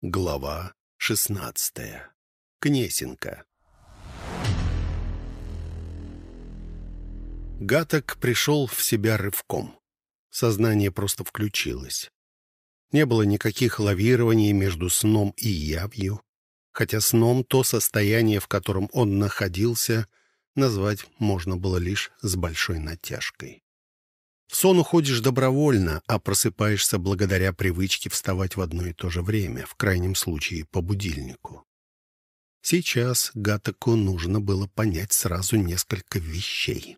Глава шестнадцатая. Кнесенко. Гаток пришел в себя рывком. Сознание просто включилось. Не было никаких лавирований между сном и явью, хотя сном то состояние, в котором он находился, назвать можно было лишь с большой натяжкой. В сон уходишь добровольно, а просыпаешься благодаря привычке вставать в одно и то же время, в крайнем случае по будильнику. Сейчас Гатаку нужно было понять сразу несколько вещей.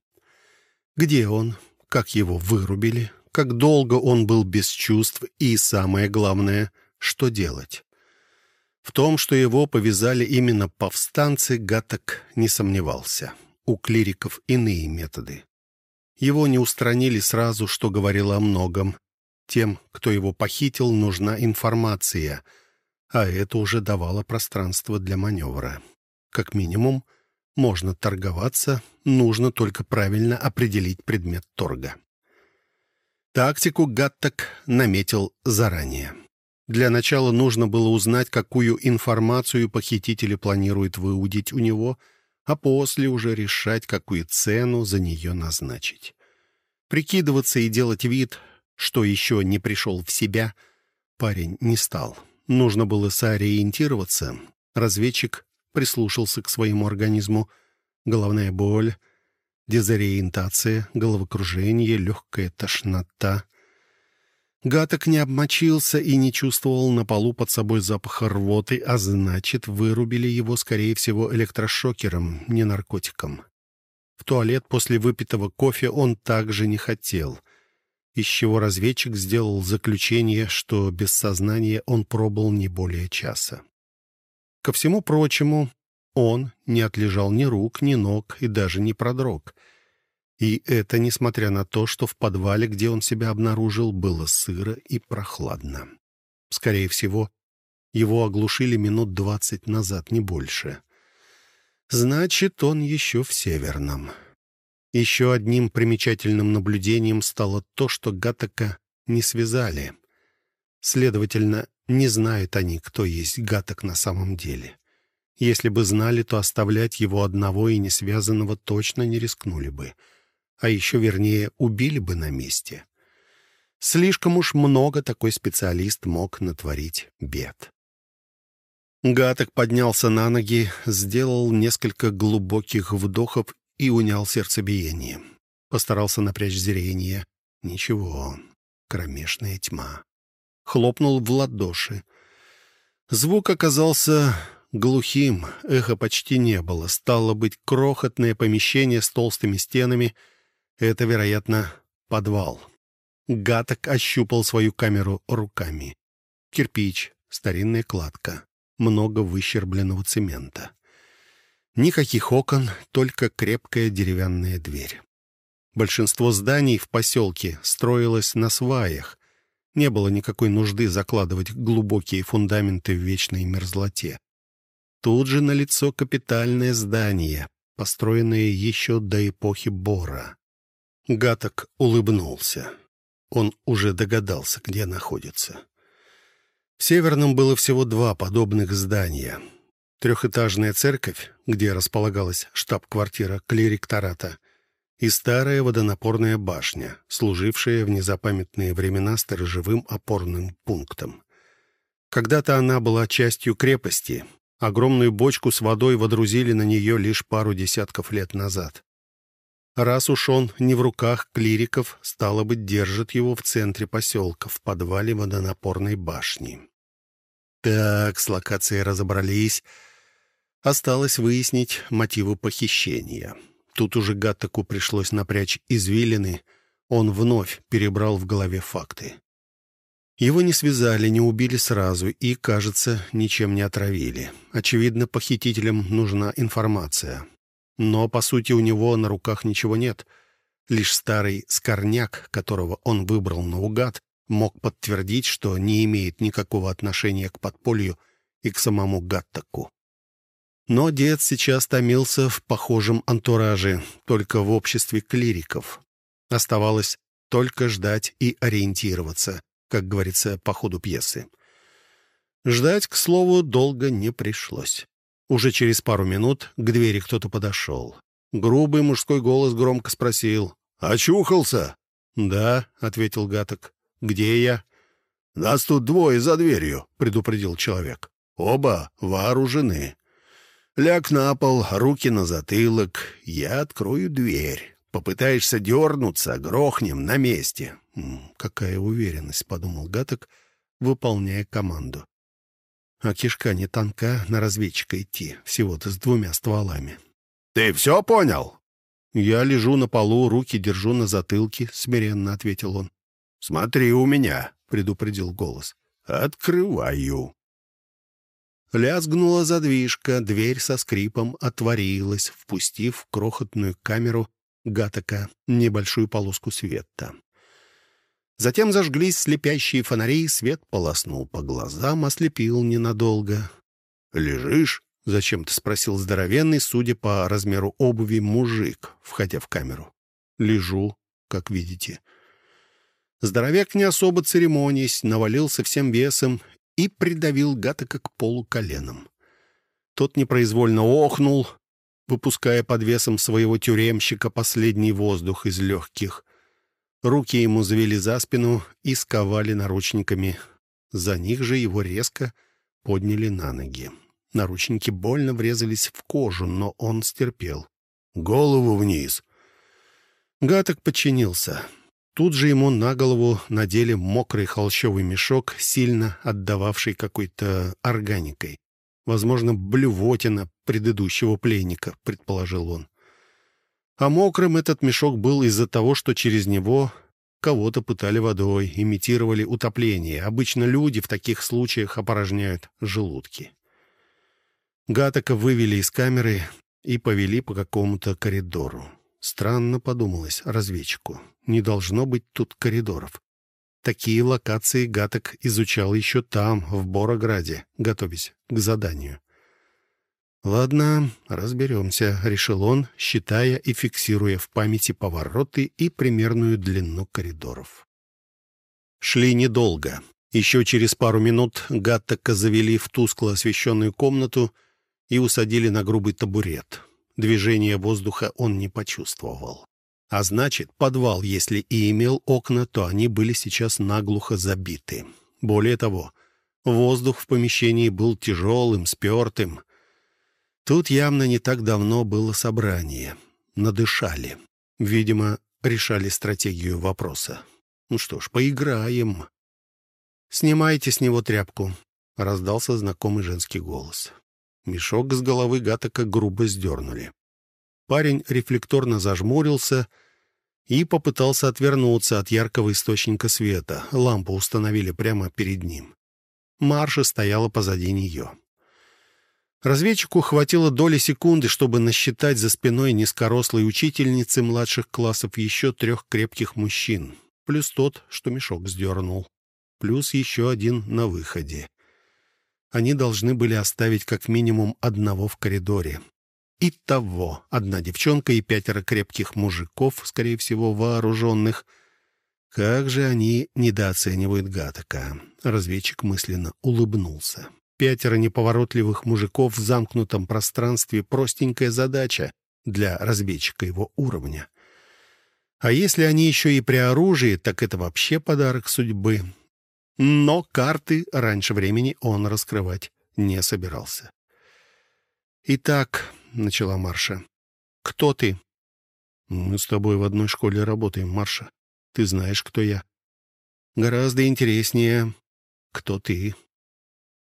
Где он? Как его вырубили? Как долго он был без чувств? И самое главное, что делать? В том, что его повязали именно повстанцы, Гаток не сомневался. У клириков иные методы. Его не устранили сразу, что говорило о многом. Тем, кто его похитил, нужна информация, а это уже давало пространство для маневра. Как минимум, можно торговаться, нужно только правильно определить предмет торга. Тактику Гаттак наметил заранее. Для начала нужно было узнать, какую информацию похитители планируют выудить у него — а после уже решать, какую цену за нее назначить. Прикидываться и делать вид, что еще не пришел в себя, парень не стал. Нужно было сориентироваться. Разведчик прислушался к своему организму. Головная боль, дезориентация, головокружение, легкая тошнота. Гаток не обмочился и не чувствовал на полу под собой запаха рвоты, а значит, вырубили его, скорее всего, электрошокером, не наркотиком. В туалет после выпитого кофе он также не хотел, из чего разведчик сделал заключение, что без сознания он пробыл не более часа. Ко всему прочему, он не отлежал ни рук, ни ног и даже не продрог — и это несмотря на то, что в подвале, где он себя обнаружил, было сыро и прохладно. Скорее всего, его оглушили минут двадцать назад, не больше. Значит, он еще в Северном. Еще одним примечательным наблюдением стало то, что Гатака не связали. Следовательно, не знают они, кто есть Гаток на самом деле. Если бы знали, то оставлять его одного и не связанного точно не рискнули бы — а еще вернее, убили бы на месте. Слишком уж много такой специалист мог натворить бед. Гаток поднялся на ноги, сделал несколько глубоких вдохов и унял сердцебиение. Постарался напрячь зрение. Ничего, кромешная тьма. Хлопнул в ладоши. Звук оказался глухим, эха почти не было. Стало быть, крохотное помещение с толстыми стенами — это, вероятно, подвал. Гаток ощупал свою камеру руками. Кирпич, старинная кладка, много выщербленного цемента. Никаких окон, только крепкая деревянная дверь. Большинство зданий в поселке строилось на сваях. Не было никакой нужды закладывать глубокие фундаменты в вечной мерзлоте. Тут же налицо капитальное здание, построенное еще до эпохи Бора. Гаток улыбнулся. Он уже догадался, где находится. В Северном было всего два подобных здания. Трехэтажная церковь, где располагалась штаб-квартира клириктората, и старая водонапорная башня, служившая в незапамятные времена сторожевым опорным пунктом. Когда-то она была частью крепости. Огромную бочку с водой водрузили на нее лишь пару десятков лет назад. Раз уж он не в руках клириков, стало быть, держит его в центре поселка, в подвале водонапорной башни. Так, с локацией разобрались. Осталось выяснить мотивы похищения. Тут уже Гаттаку пришлось напрячь извилины. Он вновь перебрал в голове факты. Его не связали, не убили сразу и, кажется, ничем не отравили. Очевидно, похитителям нужна информация. Но, по сути, у него на руках ничего нет. Лишь старый скорняк, которого он выбрал наугад, мог подтвердить, что не имеет никакого отношения к подполью и к самому Гаттаку. Но дед сейчас томился в похожем антураже, только в обществе клириков. Оставалось только ждать и ориентироваться, как говорится, по ходу пьесы. Ждать, к слову, долго не пришлось. Уже через пару минут к двери кто-то подошел. Грубый мужской голос громко спросил. «Очухался?» «Да», — ответил Гаток. «Где я?» «Нас тут двое за дверью», — предупредил человек. «Оба вооружены. Ляг на пол, руки на затылок. Я открою дверь. Попытаешься дернуться, грохнем на месте». «Какая уверенность», — подумал Гаток, выполняя команду. А кишка не тонка, на разведчика идти, всего-то с двумя стволами. «Ты все понял?» «Я лежу на полу, руки держу на затылке», — смиренно ответил он. «Смотри у меня», — предупредил голос. «Открываю». Лязгнула задвижка, дверь со скрипом отворилась, впустив в крохотную камеру Гатака небольшую полоску света. Затем зажглись слепящие фонари, свет полоснул по глазам, ослепил ненадолго. «Лежишь?» — зачем-то спросил здоровенный, судя по размеру обуви, мужик, входя в камеру. «Лежу, как видите». Здоровяк, не особо церемонясь, навалился всем весом и придавил Гатака к полу коленом. Тот непроизвольно охнул, выпуская под весом своего тюремщика последний воздух из легких. Руки ему завели за спину и сковали наручниками. За них же его резко подняли на ноги. Наручники больно врезались в кожу, но он стерпел. «Голову вниз!» Гаток подчинился. Тут же ему на голову надели мокрый холщовый мешок, сильно отдававший какой-то органикой. Возможно, блювотина предыдущего пленника, предположил он. А мокрым этот мешок был из-за того, что через него кого-то пытали водой, имитировали утопление. Обычно люди в таких случаях опорожняют желудки. Гатака вывели из камеры и повели по какому-то коридору. Странно подумалось разведчику. Не должно быть тут коридоров. Такие локации Гаток изучал еще там, в Борограде, готовясь к заданию. «Ладно, разберемся», — решил он, считая и фиксируя в памяти повороты и примерную длину коридоров. Шли недолго. Еще через пару минут Гаттека завели в тускло освещенную комнату и усадили на грубый табурет. Движения воздуха он не почувствовал. А значит, подвал, если и имел окна, то они были сейчас наглухо забиты. Более того, воздух в помещении был тяжелым, спертым, Тут явно не так давно было собрание. Надышали. Видимо, решали стратегию вопроса. Ну что ж, поиграем. «Снимайте с него тряпку», — раздался знакомый женский голос. Мешок с головы Гатака грубо сдернули. Парень рефлекторно зажмурился и попытался отвернуться от яркого источника света. Лампу установили прямо перед ним. Марша стояла позади нее. Разведчику хватило доли секунды, чтобы насчитать за спиной низкорослой учительницы младших классов еще трех крепких мужчин, плюс тот, что мешок сдернул, плюс еще один на выходе. Они должны были оставить как минимум одного в коридоре. Итого, одна девчонка и пятеро крепких мужиков, скорее всего, вооруженных. Как же они недооценивают Гатака. Разведчик мысленно улыбнулся. Пятеро неповоротливых мужиков в замкнутом пространстве — простенькая задача для разведчика его уровня. А если они еще и при оружии, так это вообще подарок судьбы. Но карты раньше времени он раскрывать не собирался. «Итак», — начала Марша, — «кто ты?» «Мы с тобой в одной школе работаем, Марша. Ты знаешь, кто я». «Гораздо интереснее, кто ты».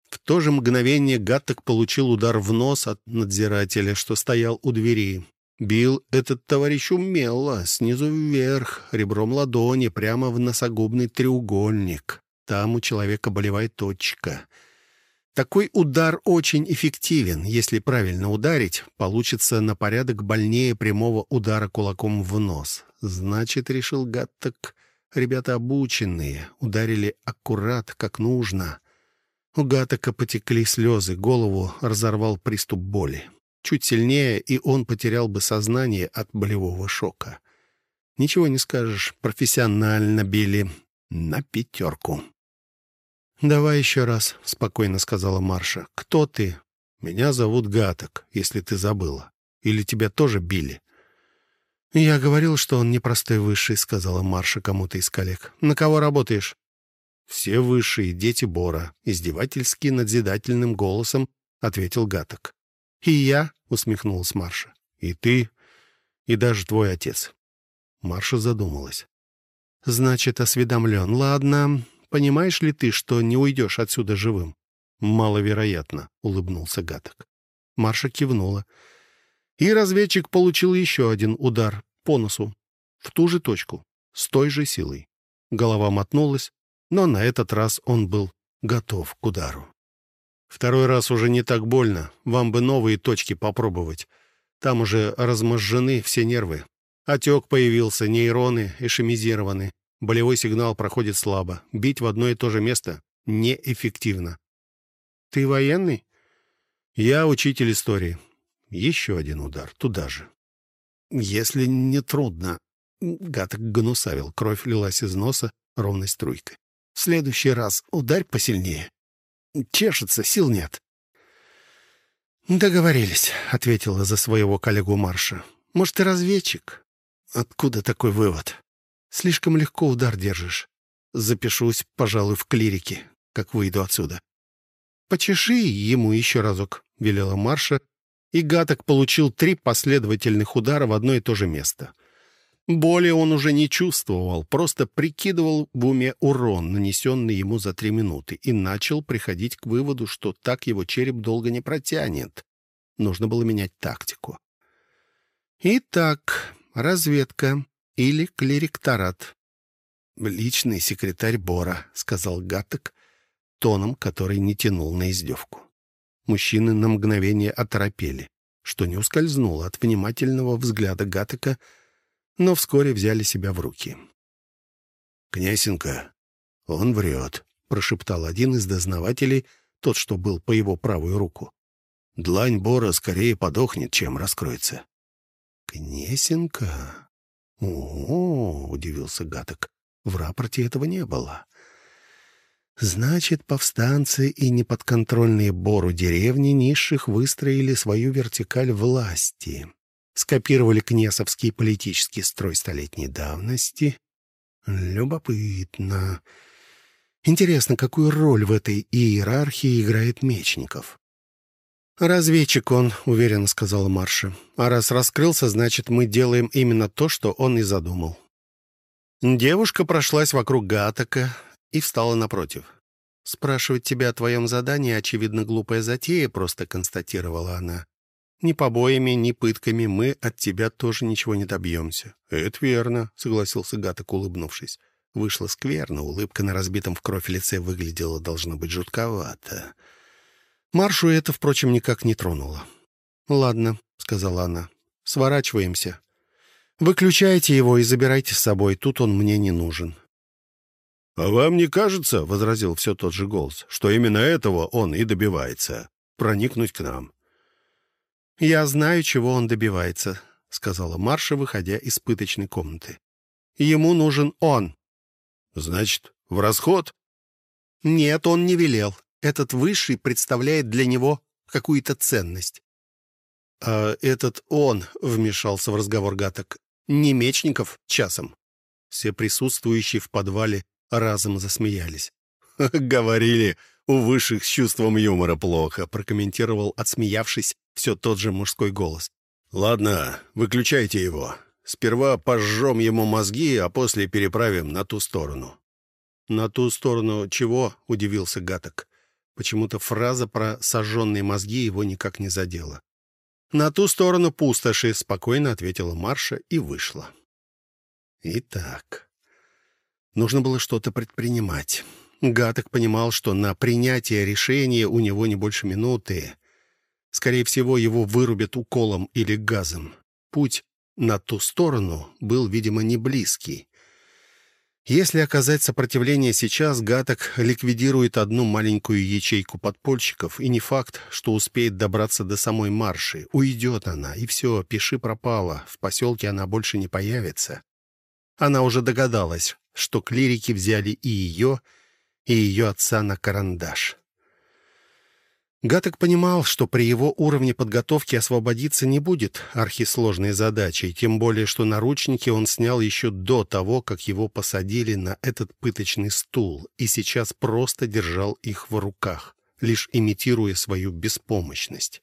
В то же мгновение Гаттек получил удар в нос от надзирателя, что стоял у двери. Бил этот товарищ умело, снизу вверх, ребром ладони, прямо в носогубный треугольник. Там у человека болевая точка. Такой удар очень эффективен. Если правильно ударить, получится на порядок больнее прямого удара кулаком в нос. Значит, решил Гаттек, ребята обученные, ударили аккурат, как нужно. У Гатака потекли слезы, голову разорвал приступ боли. Чуть сильнее, и он потерял бы сознание от болевого шока. Ничего не скажешь, профессионально били на пятерку. «Давай еще раз», — спокойно сказала Марша. «Кто ты?» «Меня зовут Гаток, если ты забыла. Или тебя тоже били?» «Я говорил, что он непростой высший», — сказала Марша кому-то из коллег. «На кого работаешь?» «Все высшие, дети Бора», — издевательски надзидательным голосом ответил Гаток. «И я?» — усмехнулась Марша. «И ты, и даже твой отец». Марша задумалась. «Значит, осведомлен. Ладно. Понимаешь ли ты, что не уйдешь отсюда живым?» «Маловероятно», — улыбнулся Гаток. Марша кивнула. И разведчик получил еще один удар по носу. В ту же точку. С той же силой. Голова мотнулась, но на этот раз он был готов к удару. «Второй раз уже не так больно. Вам бы новые точки попробовать. Там уже разможжены все нервы. Отек появился, нейроны эшемизированы. Болевой сигнал проходит слабо. Бить в одно и то же место неэффективно. «Ты военный?» «Я учитель истории». Еще один удар, туда же. «Если не трудно...» Гаток гнусавил, кровь лилась из носа ровной струйкой. «В следующий раз ударь посильнее. Чешется, сил нет». «Договорились», — ответила за своего коллегу Марша. «Может, ты разведчик?» «Откуда такой вывод?» «Слишком легко удар держишь. Запишусь, пожалуй, в клирике, как выйду отсюда». «Почеши ему еще разок», — велела Марша, и Гаток получил три последовательных удара в одно и то же место. Боли он уже не чувствовал, просто прикидывал в уме урон, нанесенный ему за три минуты, и начал приходить к выводу, что так его череп долго не протянет. Нужно было менять тактику. Итак, разведка или клерикторат. «Личный секретарь Бора», — сказал Гаток, тоном, который не тянул на издевку. Мужчины на мгновение оторопели, что не ускользнуло от внимательного взгляда Гатека, но вскоре взяли себя в руки. «Князенко, он врет», — прошептал один из дознавателей, тот, что был по его правую руку. «Длань Бора скорее подохнет, чем раскроется». «Князенко? О, — удивился Гаток, — в рапорте этого не было». Значит, повстанцы и неподконтрольные Бору деревни низших выстроили свою вертикаль власти, скопировали кнесовский политический строй столетней давности. Любопытно. Интересно, какую роль в этой иерархии играет Мечников? «Разведчик он», — уверенно сказала Марша. «А раз раскрылся, значит, мы делаем именно то, что он и задумал». Девушка прошлась вокруг Гатака, и встала напротив. «Спрашивать тебя о твоем задании, очевидно, глупая затея», — просто констатировала она. «Ни побоями, ни пытками мы от тебя тоже ничего не добьемся». «Это верно», — согласился Гаток, улыбнувшись. Вышло скверно, улыбка на разбитом в кровь лице выглядела, должно быть, жутковато. Маршу это, впрочем, никак не тронуло. «Ладно», — сказала она, — «сворачиваемся. Выключайте его и забирайте с собой, тут он мне не нужен. «А вам не кажется, — возразил все тот же голос, — что именно этого он и добивается — проникнуть к нам?» «Я знаю, чего он добивается», — сказала Марша, выходя из пыточной комнаты. «Ему нужен он». «Значит, в расход?» «Нет, он не велел. Этот высший представляет для него какую-то ценность». «А этот он», — вмешался в разговор Гаток, — «не Мечников часом». Все присутствующие в подвале разом засмеялись. «Говорили, у высших с чувством юмора плохо», прокомментировал, отсмеявшись, все тот же мужской голос. «Ладно, выключайте его. Сперва пожжем ему мозги, а после переправим на ту сторону». «На ту сторону чего?» — удивился Гаток. Почему-то фраза про сожженные мозги его никак не задела. «На ту сторону пустоши», — спокойно ответила Марша и вышла. «Итак...» Нужно было что-то предпринимать. Гаток понимал, что на принятие решения у него не больше минуты. Скорее всего, его вырубят уколом или газом. Путь на ту сторону был, видимо, не близкий. Если оказать сопротивление сейчас, Гаток ликвидирует одну маленькую ячейку подпольщиков, и не факт, что успеет добраться до самой марши. Уйдет она, и все, пиши пропало. В поселке она больше не появится. Она уже догадалась, что клирики взяли и ее, и ее отца на карандаш. Гаток понимал, что при его уровне подготовки освободиться не будет архисложной задачей, тем более, что наручники он снял еще до того, как его посадили на этот пыточный стул, и сейчас просто держал их в руках, лишь имитируя свою беспомощность.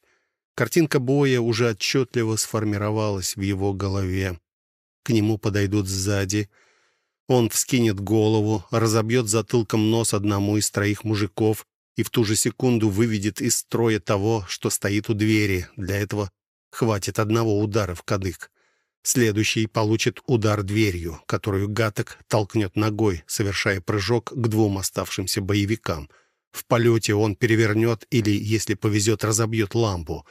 Картинка боя уже отчетливо сформировалась в его голове. К нему подойдут сзади. Он вскинет голову, разобьет затылком нос одному из троих мужиков, и в ту же секунду выведет из строя того, что стоит у двери. Для этого хватит одного удара в кадык. Следующий получит удар дверью, которую Гаток толкнет ногой, совершая прыжок к двум оставшимся боевикам. В полете он перевернет или, если повезет, разобьет лампу.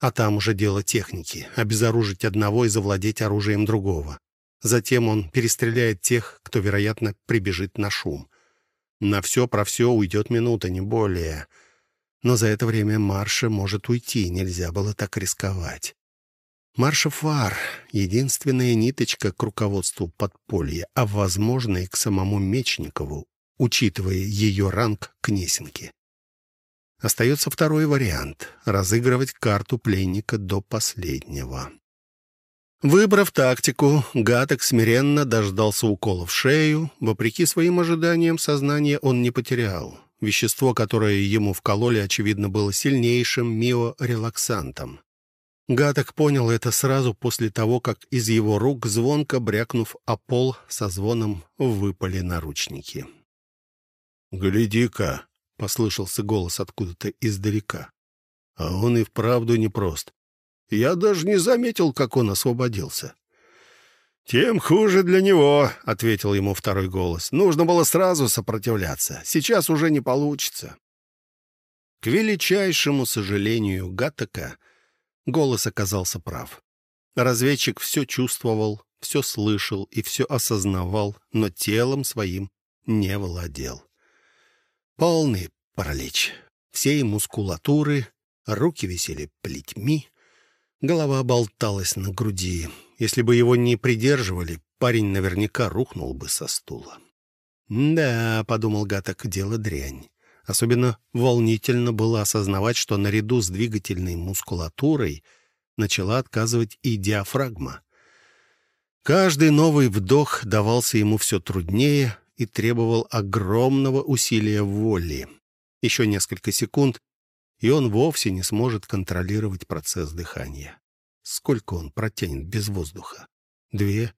А там уже дело техники — обезоружить одного и завладеть оружием другого. Затем он перестреляет тех, кто, вероятно, прибежит на шум. На все про все уйдет минута, не более. Но за это время Марша может уйти, нельзя было так рисковать. Марша Фар — единственная ниточка к руководству подполья, а, возможно, и к самому Мечникову, учитывая ее ранг Кнесинки. Остается второй вариант — разыгрывать карту пленника до последнего. Выбрав тактику, Гаток смиренно дождался укола в шею. Вопреки своим ожиданиям, сознание он не потерял. Вещество, которое ему вкололи, очевидно, было сильнейшим миорелаксантом. Гаток понял это сразу после того, как из его рук, звонко брякнув о пол, со звоном выпали наручники. «Гляди-ка!» — послышался голос откуда-то издалека. «А он и вправду непрост. Я даже не заметил, как он освободился. «Тем хуже для него», — ответил ему второй голос. «Нужно было сразу сопротивляться. Сейчас уже не получится». К величайшему сожалению Гаттека голос оказался прав. Разведчик все чувствовал, все слышал и все осознавал, но телом своим не владел. Полный паралич. Всей мускулатуры, руки висели плетьми, Голова болталась на груди. Если бы его не придерживали, парень наверняка рухнул бы со стула. «Да», — подумал Гаток, — «дело дрянь». Особенно волнительно было осознавать, что наряду с двигательной мускулатурой начала отказывать и диафрагма. Каждый новый вдох давался ему все труднее и требовал огромного усилия воли. Еще несколько секунд, и он вовсе не сможет контролировать процесс дыхания. Сколько он протянет без воздуха? Две,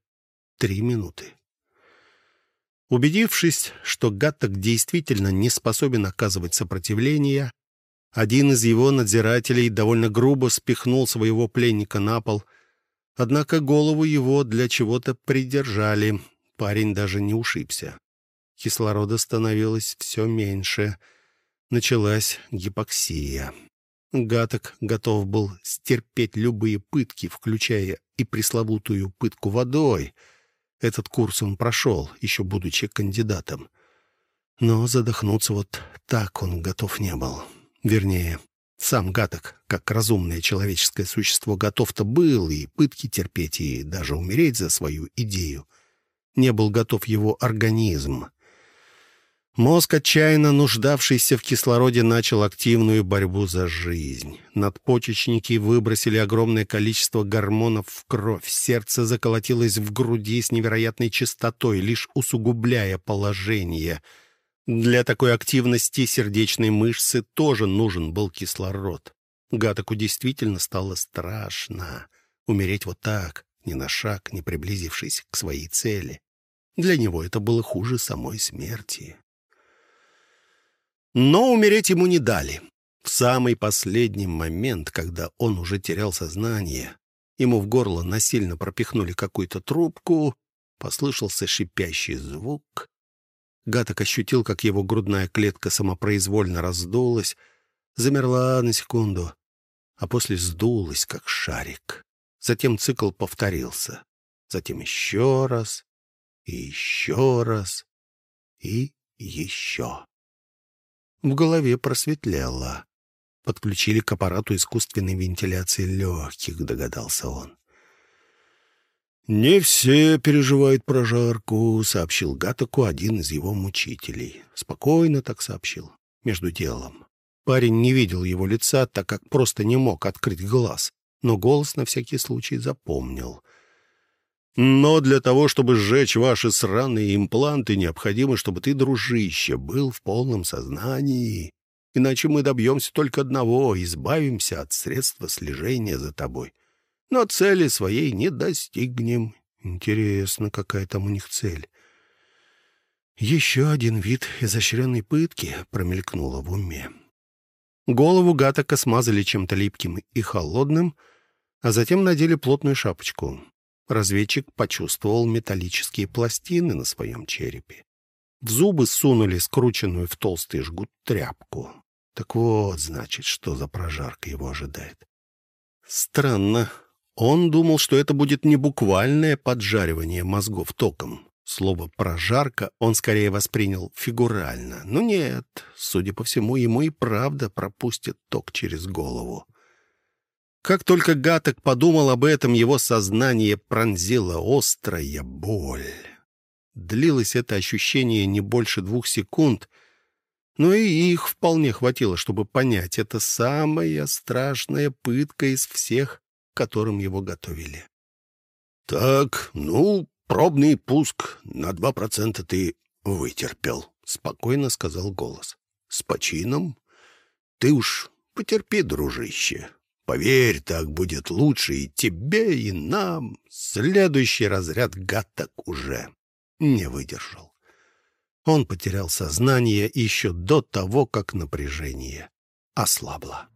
три минуты. Убедившись, что Гатток действительно не способен оказывать сопротивление, один из его надзирателей довольно грубо спихнул своего пленника на пол, однако голову его для чего-то придержали. Парень даже не ушибся. Кислорода становилось все меньше — началась гипоксия. Гаток готов был стерпеть любые пытки, включая и пресловутую пытку водой. Этот курс он прошел, еще будучи кандидатом. Но задохнуться вот так он готов не был. Вернее, сам Гаток, как разумное человеческое существо, готов-то был и пытки терпеть, и даже умереть за свою идею. Не был готов его организм. Мозг, отчаянно нуждавшийся в кислороде, начал активную борьбу за жизнь. Надпочечники выбросили огромное количество гормонов в кровь. Сердце заколотилось в груди с невероятной частотой, лишь усугубляя положение. Для такой активности сердечной мышцы тоже нужен был кислород. Гатаку действительно стало страшно. Умереть вот так, ни на шаг, не приблизившись к своей цели. Для него это было хуже самой смерти. Но умереть ему не дали. В самый последний момент, когда он уже терял сознание, ему в горло насильно пропихнули какую-то трубку, послышался шипящий звук. Гаток ощутил, как его грудная клетка самопроизвольно раздулась, замерла на секунду, а после сдулась, как шарик. Затем цикл повторился. Затем еще раз, и еще раз, и еще. В голове просветлело. Подключили к аппарату искусственной вентиляции легких, догадался он. «Не все переживают прожарку», — сообщил Гатаку один из его мучителей. Спокойно так сообщил, между делом. Парень не видел его лица, так как просто не мог открыть глаз, но голос на всякий случай запомнил. «Но для того, чтобы сжечь ваши сраные импланты, необходимо, чтобы ты, дружище, был в полном сознании. Иначе мы добьемся только одного — избавимся от средства слежения за тобой. Но цели своей не достигнем. Интересно, какая там у них цель?» «Еще один вид изощренной пытки», — промелькнуло в уме. Голову Гатака смазали чем-то липким и холодным, а затем надели плотную шапочку. Разведчик почувствовал металлические пластины на своем черепе. В зубы сунули скрученную в толстый жгут тряпку. Так вот, значит, что за прожарка его ожидает. Странно. Он думал, что это будет не буквальное поджаривание мозгов током. Слово «прожарка» он скорее воспринял фигурально. Но нет, судя по всему, ему и правда пропустит ток через голову. Как только Гаток подумал об этом, его сознание пронзила острая боль. Длилось это ощущение не больше двух секунд, но и их вполне хватило, чтобы понять, это самая страшная пытка из всех, которым его готовили. «Так, ну, «Пробный пуск на два процента ты вытерпел», — спокойно сказал голос. «С почином? Ты уж потерпи, дружище. Поверь, так будет лучше и тебе, и нам. Следующий разряд гаток уже не выдержал. Он потерял сознание еще до того, как напряжение ослабло.